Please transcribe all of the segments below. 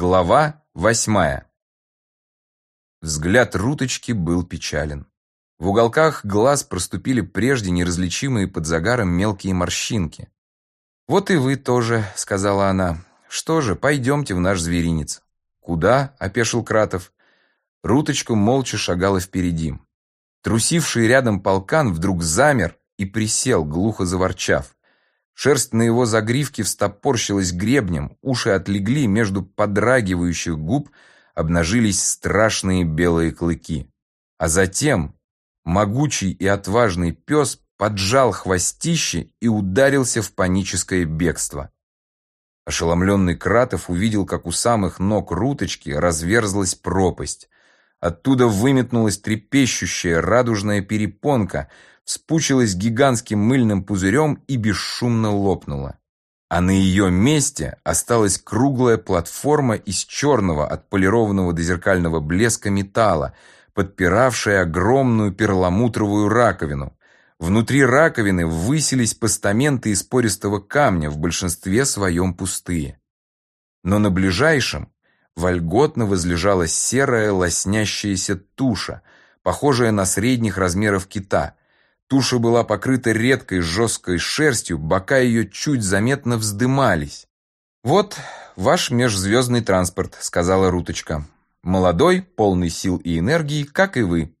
Глава восьмая. Взгляд Руточки был печален. В уголках глаз проступили прежде неразличимые под загаром мелкие морщинки. «Вот и вы тоже», — сказала она. «Что же, пойдемте в наш зверинец». «Куда?» — опешил Кратов. Руточка молча шагала впереди. Трусивший рядом полкан вдруг замер и присел, глухо заворчав. Шерсть на его загривке встопорщилась гребнем, уши отлегли, между подрагивающих губ обнажились страшные белые клыки. А затем могучий и отважный пес поджал хвостище и ударился в паническое бегство. Ошеломленный Кратов увидел, как у самых ног Руточки разверзлась пропасть. Оттуда выметнулась трепещущая радужная перепонка — спучилась гигантским мыльным пузырем и бесшумно лопнула. А на ее месте осталась круглая платформа из черного отполированного до зеркального блеска металла, подпиравшая огромную перламутровую раковину. Внутри раковины высились постаменты из пористого камня, в большинстве своем пустые. Но на ближайшем вольготно возлежала серая лоснящаяся туша, похожая на средних размеров кита, Туша была покрыта редкой жесткой шерстью, бока ее чуть заметно вздымались. «Вот ваш межзвездный транспорт», — сказала Руточка. «Молодой, полный сил и энергии, как и вы».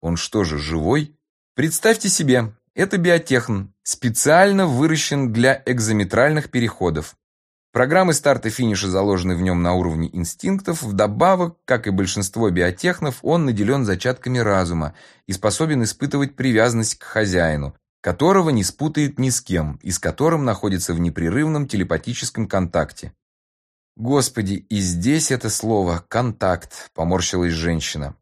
«Он что же, живой?» «Представьте себе, это биотехн, специально выращен для экзометральных переходов. Программы старта и финиша заложены в нем на уровне инстинктов, вдобавок, как и большинство биотехнов, он наделен зачатками разума и способен испытывать привязанность к хозяину, которого не спутает ни с кем и с которым находится в непрерывном телепатическом контакте. Господи, и здесь это слово «контакт», поморщилась женщина.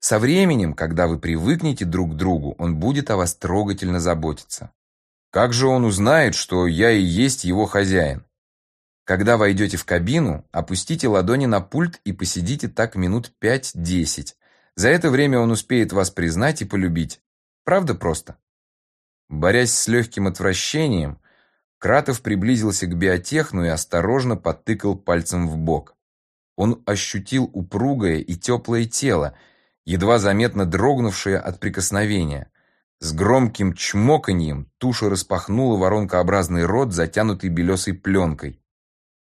Со временем, когда вы привыкнете друг к другу, он будет о вас трогательно заботиться. Как же он узнает, что я и есть его хозяин? Когда войдете в кабину, опустите ладони на пульт и посидите так минут 5-10. За это время он успеет вас признать и полюбить. Правда просто? Борясь с легким отвращением, Кратов приблизился к биотехну и осторожно подтыкал пальцем в бок. Он ощутил упругое и теплое тело, едва заметно дрогнувшее от прикосновения. С громким чмоканьем туша распахнула воронкообразный рот, затянутый белесой пленкой.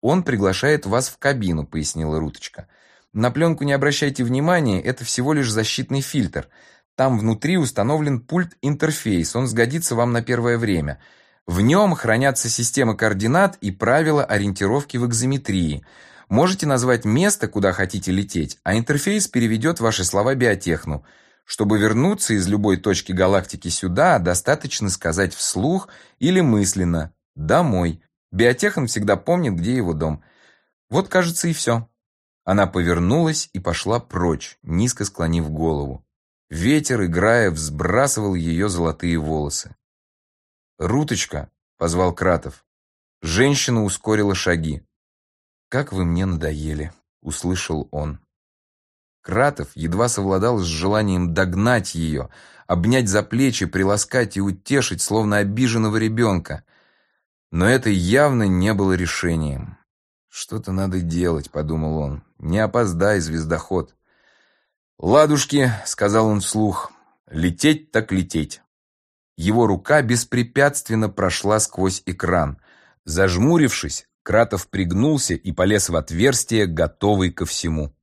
«Он приглашает вас в кабину», — пояснила Руточка. «На пленку не обращайте внимания, это всего лишь защитный фильтр. Там внутри установлен пульт-интерфейс, он сгодится вам на первое время. В нем хранятся система координат и правила ориентировки в экзометрии. Можете назвать место, куда хотите лететь, а интерфейс переведет ваши слова биотехну. Чтобы вернуться из любой точки галактики сюда, достаточно сказать вслух или мысленно «домой». Биотехан всегда помнит, где его дом. Вот, кажется, и все. Она повернулась и пошла прочь, низко склонив голову. Ветер, играя, взбрасывал ее золотые волосы. «Руточка!» — позвал Кратов. Женщина ускорила шаги. «Как вы мне надоели!» — услышал он. Кратов едва совладал с желанием догнать ее, обнять за плечи, приласкать и утешить, словно обиженного ребенка — но это явно не было решением. «Что-то надо делать», — подумал он. «Не опоздай, звездоход». «Ладушки», — сказал он вслух, — «лететь так лететь». Его рука беспрепятственно прошла сквозь экран. Зажмурившись, Кратов пригнулся и полез в отверстие, готовый ко всему.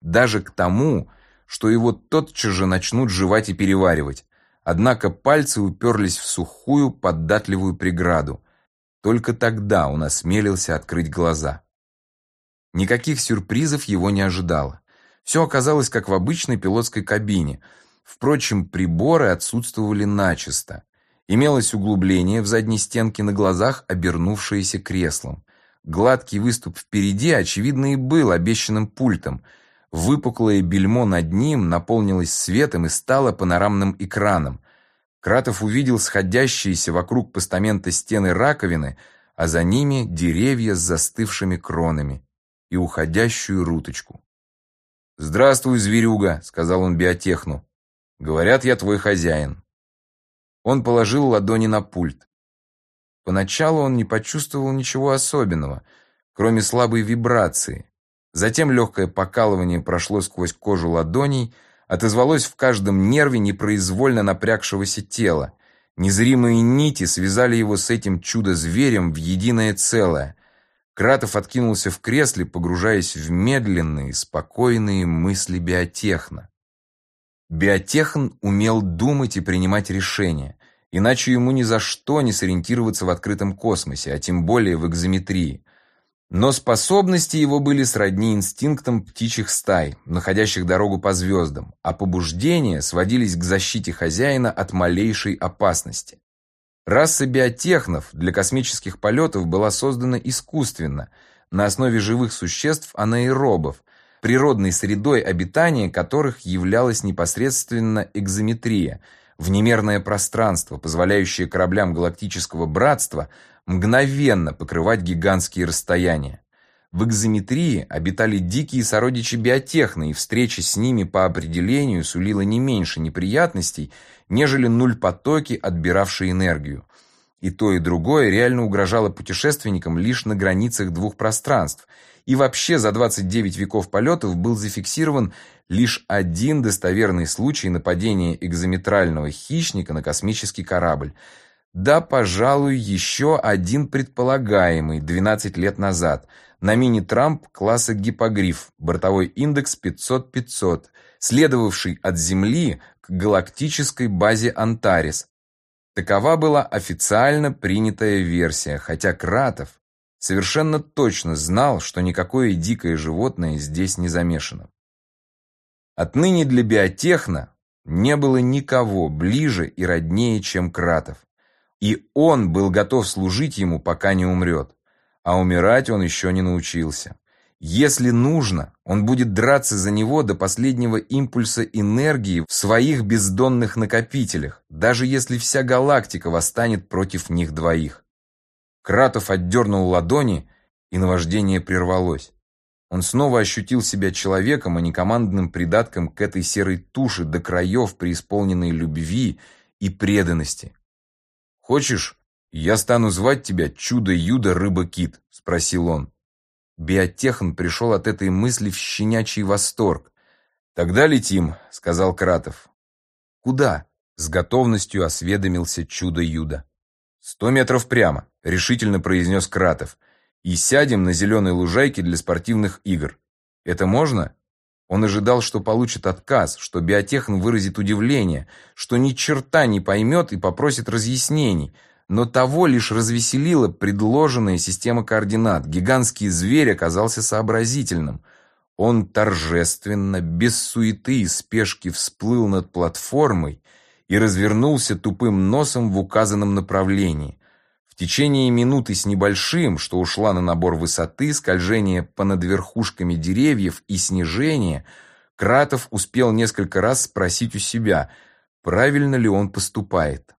Даже к тому, что его тотчас же начнут жевать и переваривать. Однако пальцы уперлись в сухую, податливую преграду. Только тогда он осмелился открыть глаза. Никаких сюрпризов его не ожидало. Все оказалось как в обычной пилотской кабине. Впрочем, приборы отсутствовали начисто. Имелось углубление в задней стенке на глазах, обернувшееся креслом. Гладкий выступ впереди, очевидно, и был обещанным пультом. Выпуклое бельмо над ним наполнилось светом и стало панорамным экраном. Кратов увидел сходящиеся вокруг постамента стены раковины, а за ними деревья с застывшими кронами и уходящую руточку. «Здравствуй, зверюга», — сказал он биотехну. «Говорят, я твой хозяин». Он положил ладони на пульт. Поначалу он не почувствовал ничего особенного, кроме слабой вибрации. Затем легкое покалывание прошло сквозь кожу ладоней, отозвалось в каждом нерве непроизвольно напрягшегося тела. Незримые нити связали его с этим чудо-зверем в единое целое. Кратов откинулся в кресле, погружаясь в медленные, спокойные мысли биотехна. Биотехн умел думать и принимать решения, иначе ему ни за что не сориентироваться в открытом космосе, а тем более в экзометрии. Но способности его были сродни инстинктам птичьих стай, находящих дорогу по звездам, а побуждения сводились к защите хозяина от малейшей опасности. Раса биотехнов для космических полетов была создана искусственно, на основе живых существ анаэробов, природной средой обитания которых являлась непосредственно экзометрия, внемерное пространство, позволяющее кораблям галактического братства мгновенно покрывать гигантские расстояния. В экзометрии обитали дикие сородичи биотехны, и встреча с ними по определению сулила не меньше неприятностей, нежели нуль-потоки, отбиравшие энергию. И то, и другое реально угрожало путешественникам лишь на границах двух пространств. И вообще за 29 веков полетов был зафиксирован лишь один достоверный случай нападения экзометрального хищника на космический корабль – да, пожалуй, еще один предполагаемый 12 лет назад на мини-трамп класса гипогриф, бортовой индекс 500-500, следовавший от Земли к галактической базе Антарес. Такова была официально принятая версия, хотя Кратов совершенно точно знал, что никакое дикое животное здесь не замешано. Отныне для биотехна не было никого ближе и роднее, чем Кратов. И он был готов служить ему, пока не умрет. А умирать он еще не научился. Если нужно, он будет драться за него до последнего импульса энергии в своих бездонных накопителях, даже если вся галактика восстанет против них двоих. Кратов отдернул ладони, и наваждение прервалось. Он снова ощутил себя человеком, а не командным придатком к этой серой туше до краев преисполненной любви и преданности. «Хочешь, я стану звать тебя Чудо-Юдо-Рыба-Кит?» — спросил он. Биотехан пришел от этой мысли в щенячий восторг. «Тогда летим», — сказал Кратов. «Куда?» — с готовностью осведомился Чудо-Юдо. «Сто метров прямо», — решительно произнес Кратов. «И сядем на зеленой лужайке для спортивных игр. Это можно?» Он ожидал, что получит отказ, что биотехн выразит удивление, что ни черта не поймет и попросит разъяснений, но того лишь развеселила предложенная система координат. Гигантский зверь оказался сообразительным. Он торжественно, без суеты и спешки всплыл над платформой и развернулся тупым носом в указанном направлении. В течение минуты с небольшим, что ушла на набор высоты, скольжение понад верхушками деревьев и снижение, Кратов успел несколько раз спросить у себя, правильно ли он поступает.